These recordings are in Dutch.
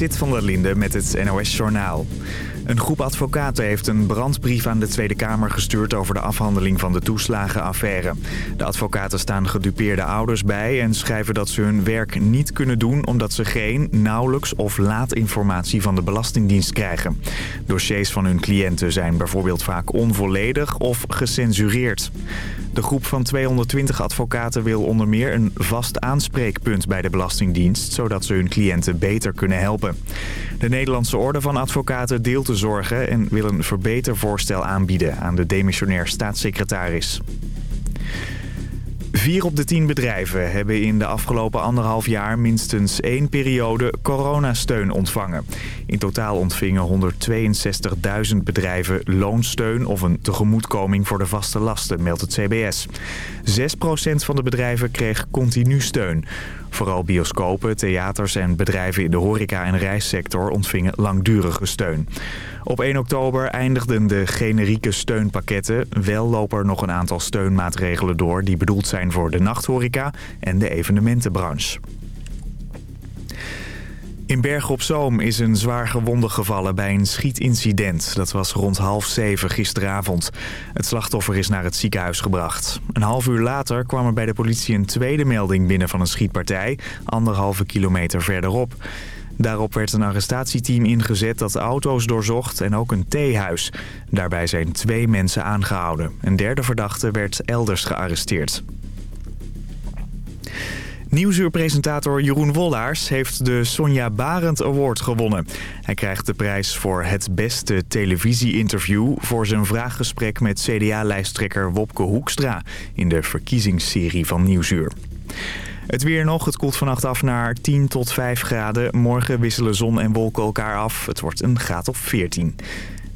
Zit van der Linde met het NOS-journaal. Een groep advocaten heeft een brandbrief aan de Tweede Kamer gestuurd... over de afhandeling van de toeslagenaffaire. De advocaten staan gedupeerde ouders bij... en schrijven dat ze hun werk niet kunnen doen... omdat ze geen, nauwelijks of laat informatie van de Belastingdienst krijgen. Dossiers van hun cliënten zijn bijvoorbeeld vaak onvolledig of gecensureerd. De groep van 220 advocaten wil onder meer een vast aanspreekpunt bij de Belastingdienst... zodat ze hun cliënten beter kunnen helpen. De Nederlandse Orde van Advocaten deelt de zorgen... en wil een verbetervoorstel aanbieden aan de demissionair staatssecretaris. Vier op de tien bedrijven hebben in de afgelopen anderhalf jaar minstens één periode coronasteun ontvangen. In totaal ontvingen 162.000 bedrijven loonsteun of een tegemoetkoming voor de vaste lasten, meldt het CBS. 6% van de bedrijven kreeg continu steun. Vooral bioscopen, theaters en bedrijven in de horeca- en reissector ontvingen langdurige steun. Op 1 oktober eindigden de generieke steunpakketten. Wel lopen er nog een aantal steunmaatregelen door... die bedoeld zijn voor de nachthoreca en de evenementenbranche. In Bergen op Zoom is een zwaar gewonde gevallen bij een schietincident. Dat was rond half zeven gisteravond. Het slachtoffer is naar het ziekenhuis gebracht. Een half uur later kwam er bij de politie een tweede melding binnen van een schietpartij... anderhalve kilometer verderop. Daarop werd een arrestatieteam ingezet dat auto's doorzocht en ook een theehuis. Daarbij zijn twee mensen aangehouden. Een derde verdachte werd elders gearresteerd. Nieuwsuurpresentator Jeroen Wollaars heeft de Sonja Barend Award gewonnen. Hij krijgt de prijs voor het beste televisie-interview... voor zijn vraaggesprek met CDA-lijsttrekker Wopke Hoekstra... in de verkiezingsserie van Nieuwsuur. Het weer nog. Het koelt vannacht af naar 10 tot 5 graden. Morgen wisselen zon en wolken elkaar af. Het wordt een graad of 14.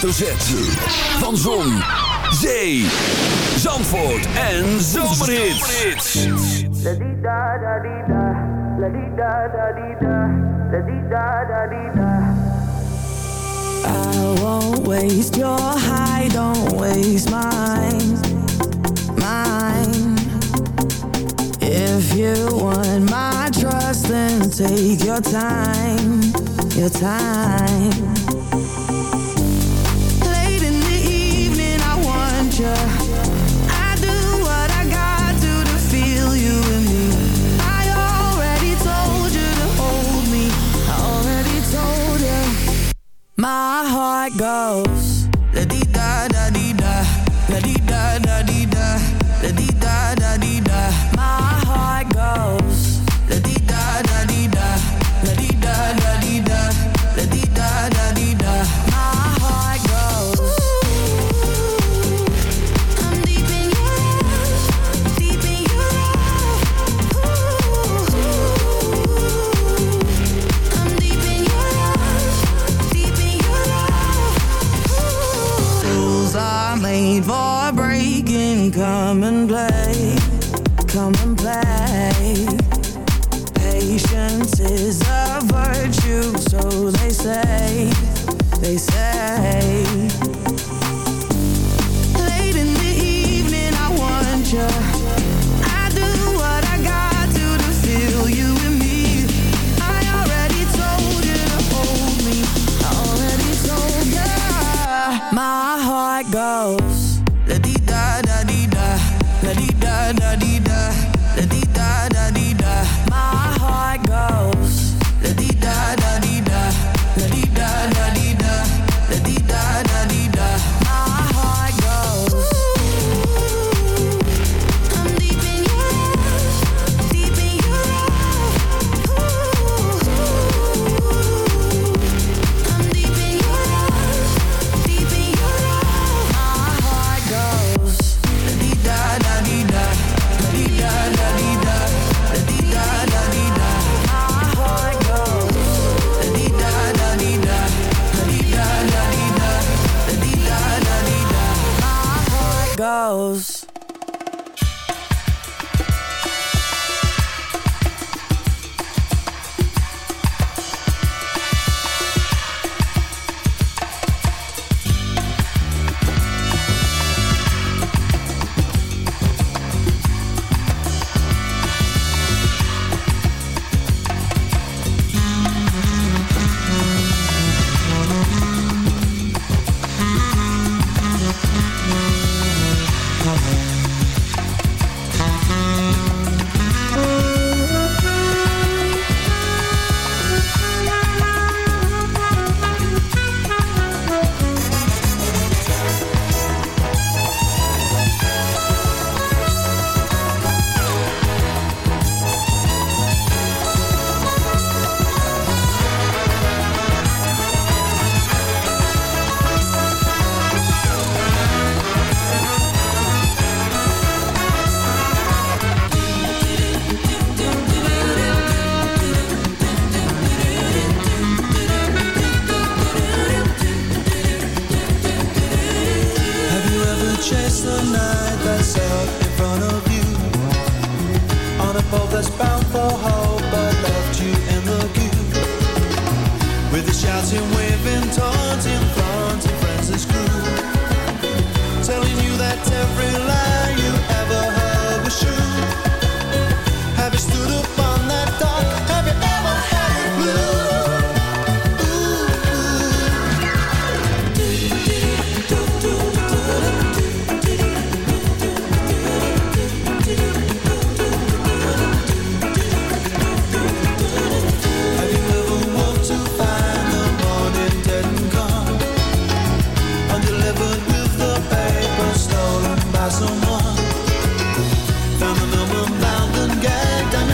hoofdletter Van Zon, Zee, Zandvoort en Zomerhits. La di da da di da, la di da da di da, la di da da di da. I won't waste your high, don't waste mine, mine. If you want my trust, then take your time, your time. that goes. La di da da di da, la di da da di da, la di da da di da. and black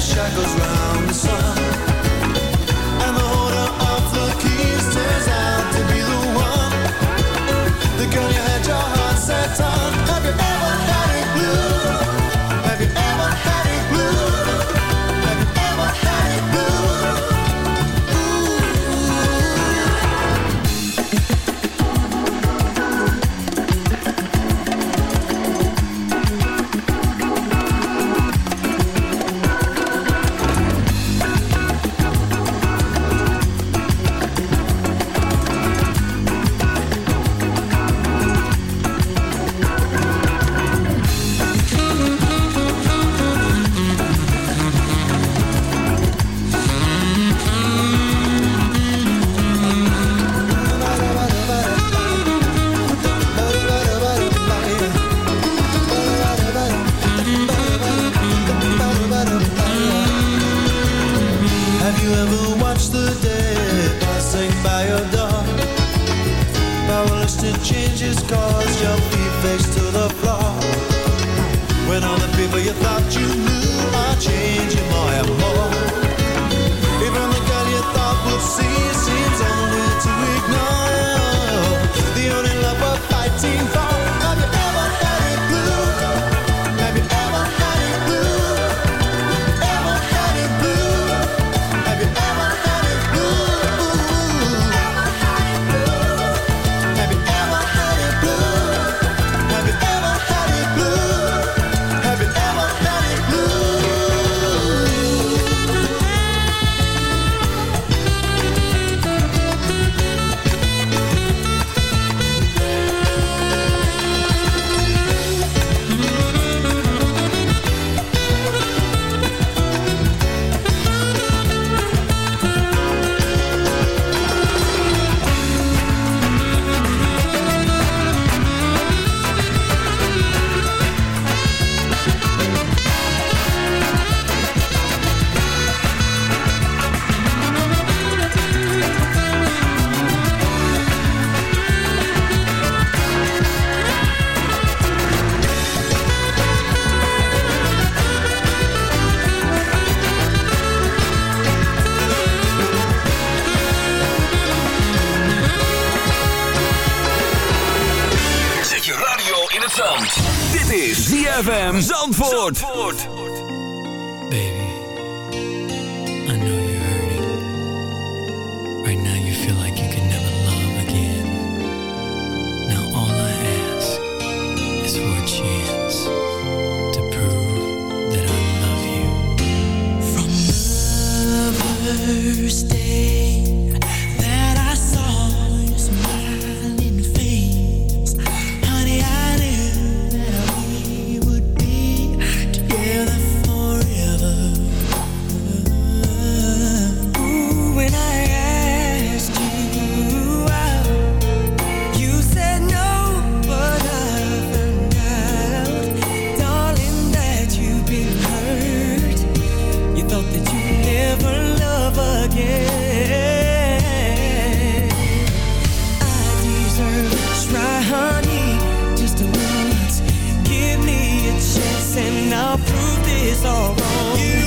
shackles round it's all wrong. You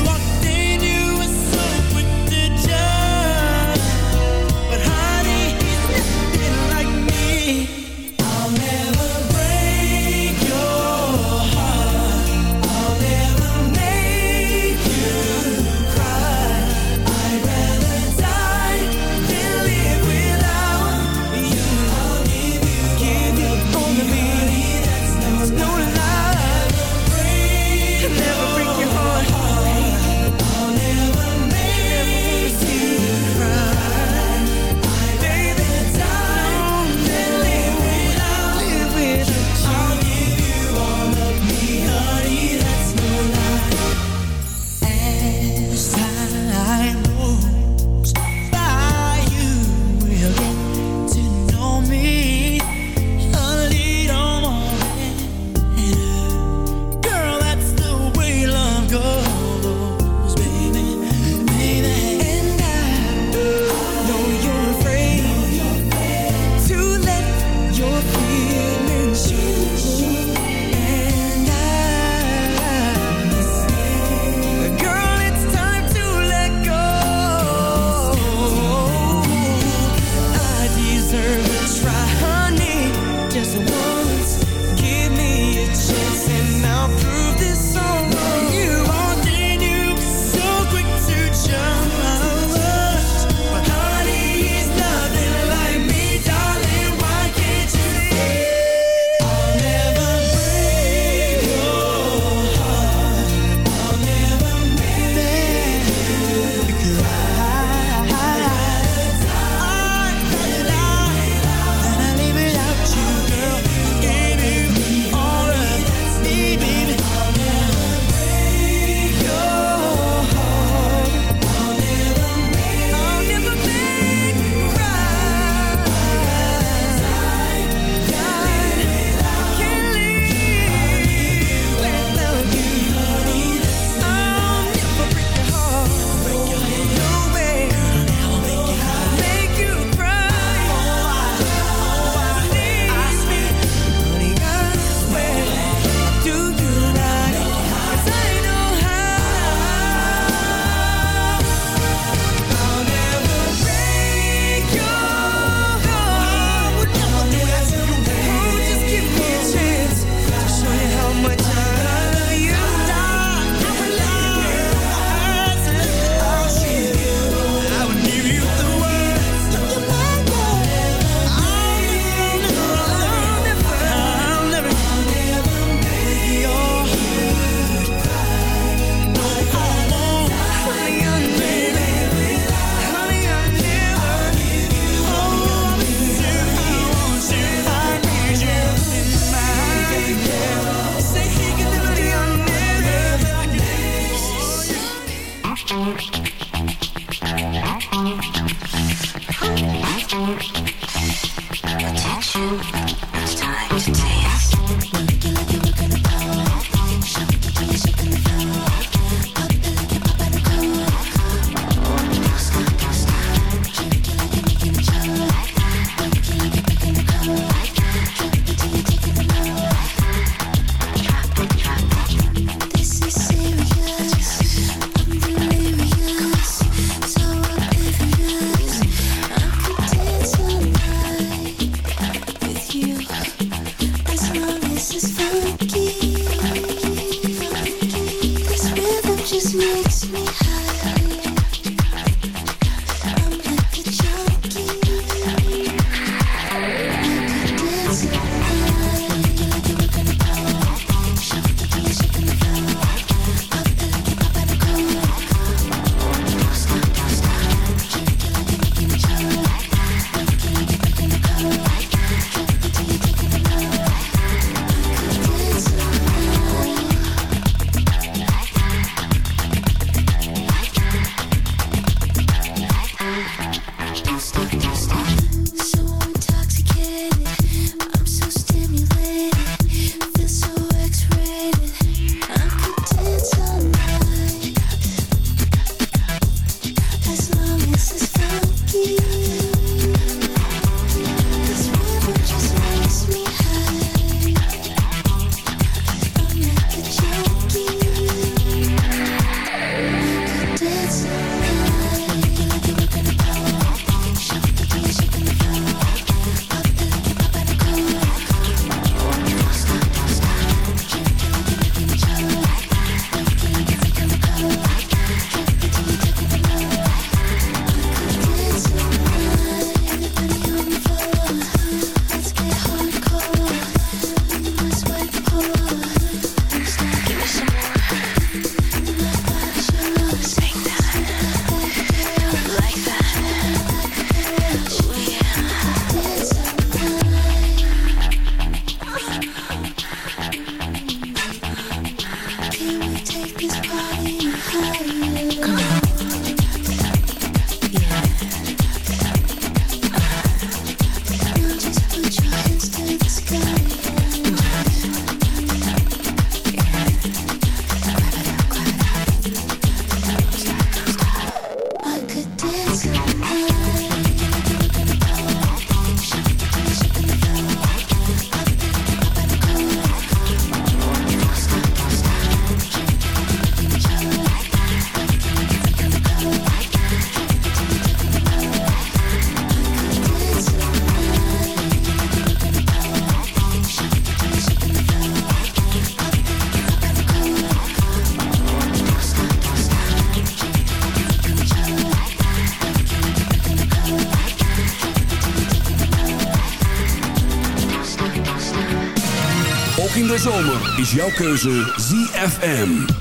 is jouw keuze ZFM.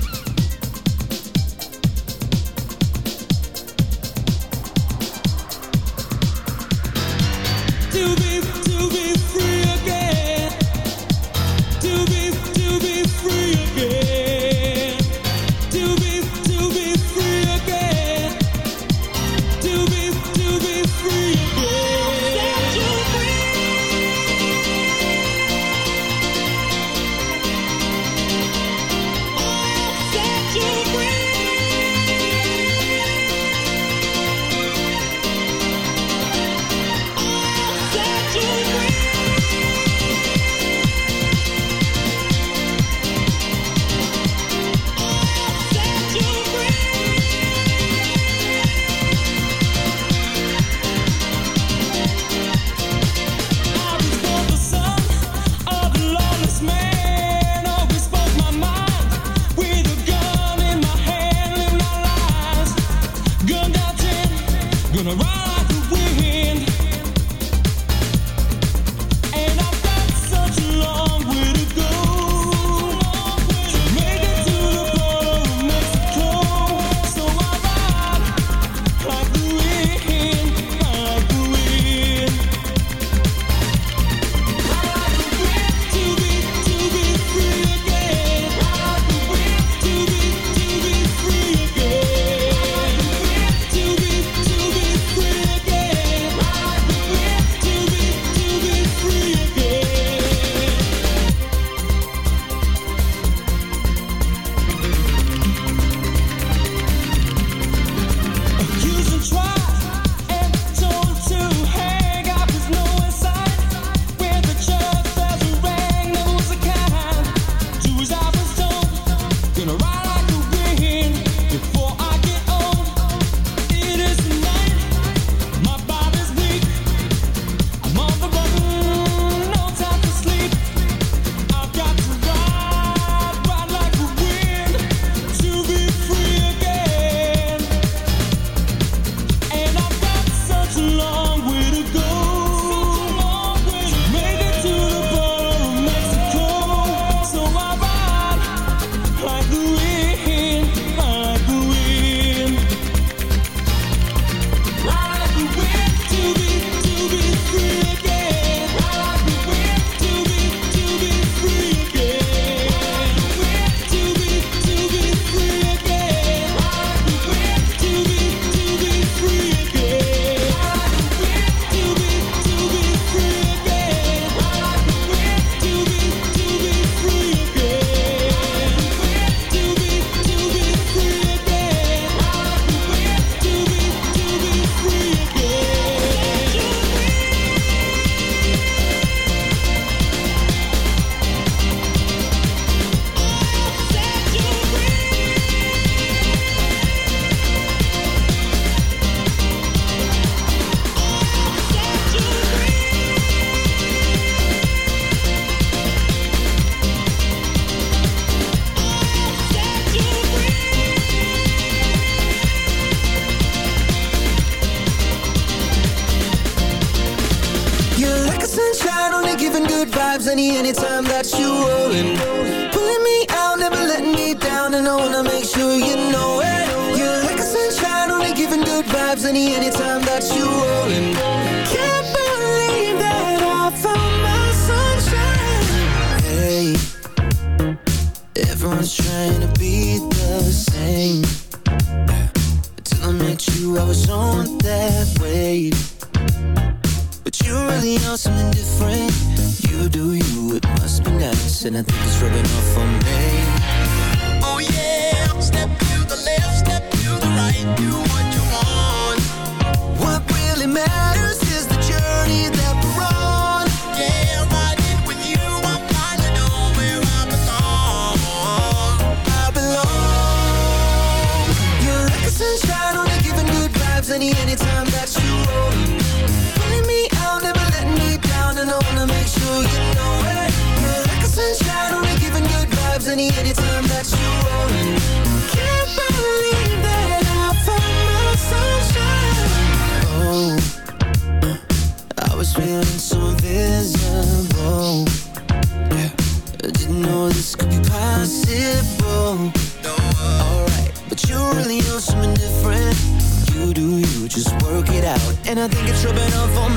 And I think it's rubbing off on me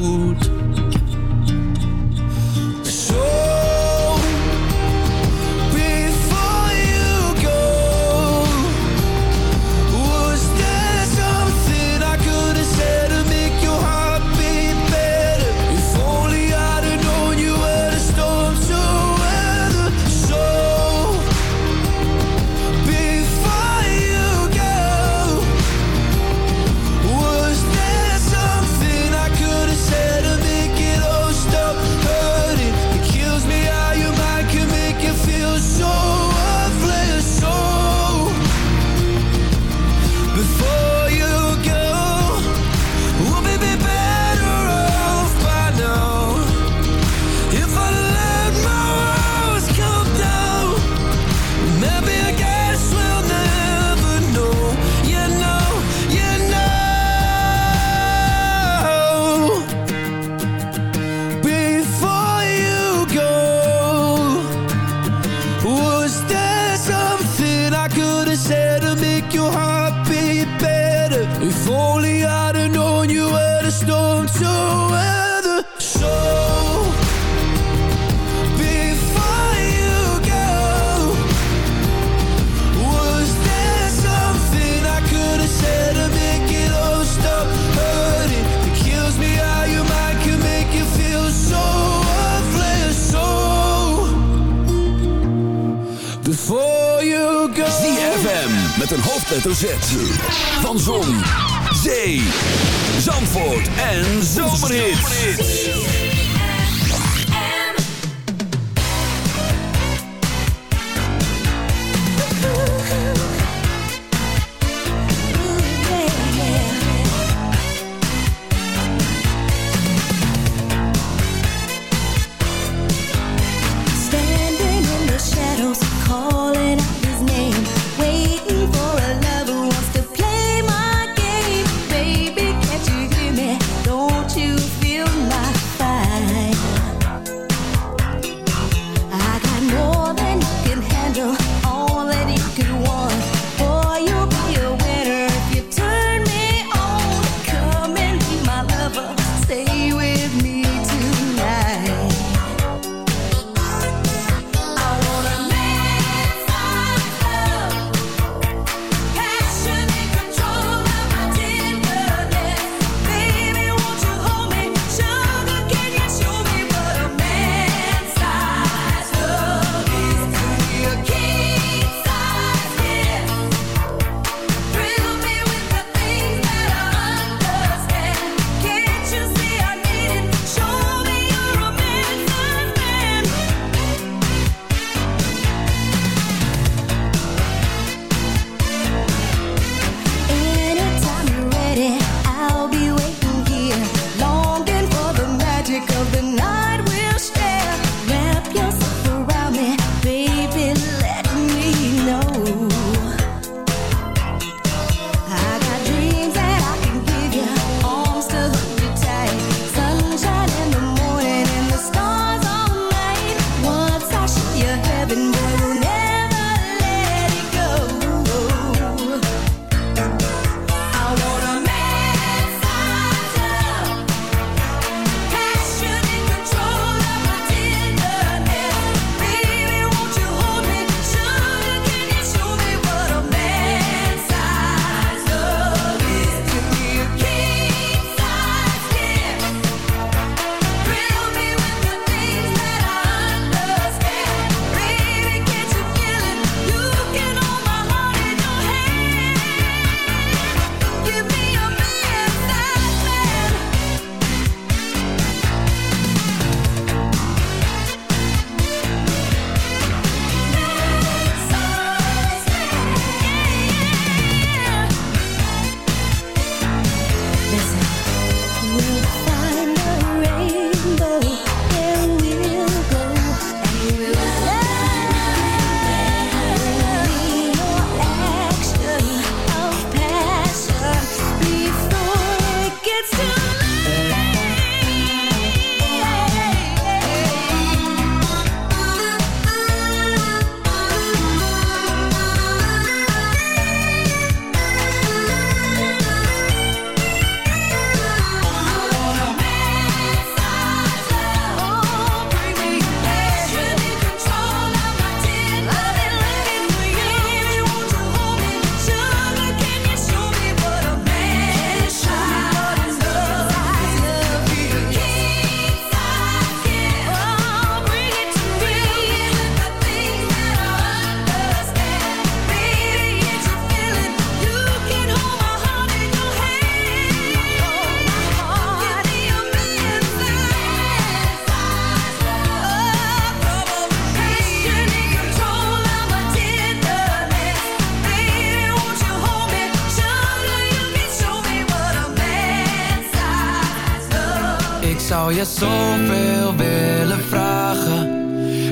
zoveel willen vragen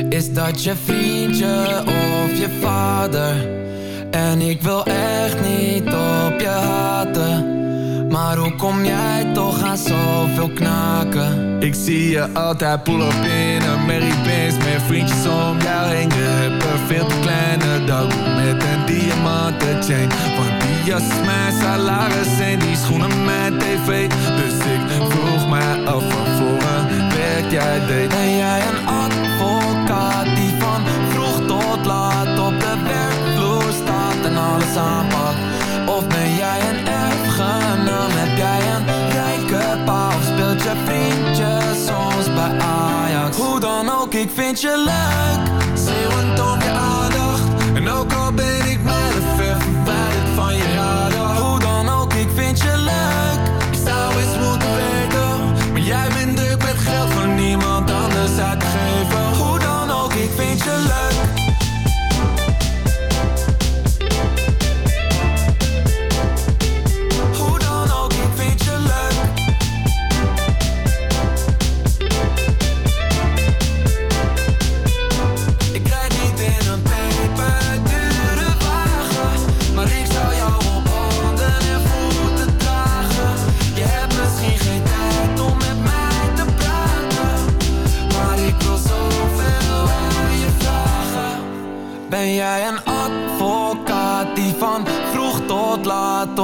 Is dat je vriendje of je vader? En ik wil echt niet op je haten Maar hoe kom jij toch aan zoveel knaken? Ik zie je altijd pull up in een Mary Benz Met vriendjes om jou heen. Je hebt een veel te kleine dag Met een diamanten chain. Want die jas is mijn salaris En die schoenen mijn tv. Dus ik vroeg mij af van voor een werk jij deed. Ben jij een advocaat die van vroeg tot laat op de werkvloer staat en alles aanpakt? Of ben jij een je vriendje soms bij Ajax? Hoe dan ook, ik vind je leuk, Zeeuwend om je aandacht En ook al ben ik mijlen ver verwijderd van je radar hoe dan ook, ik vind je leuk. Ik zou eens moeten weten Maar jij bent druk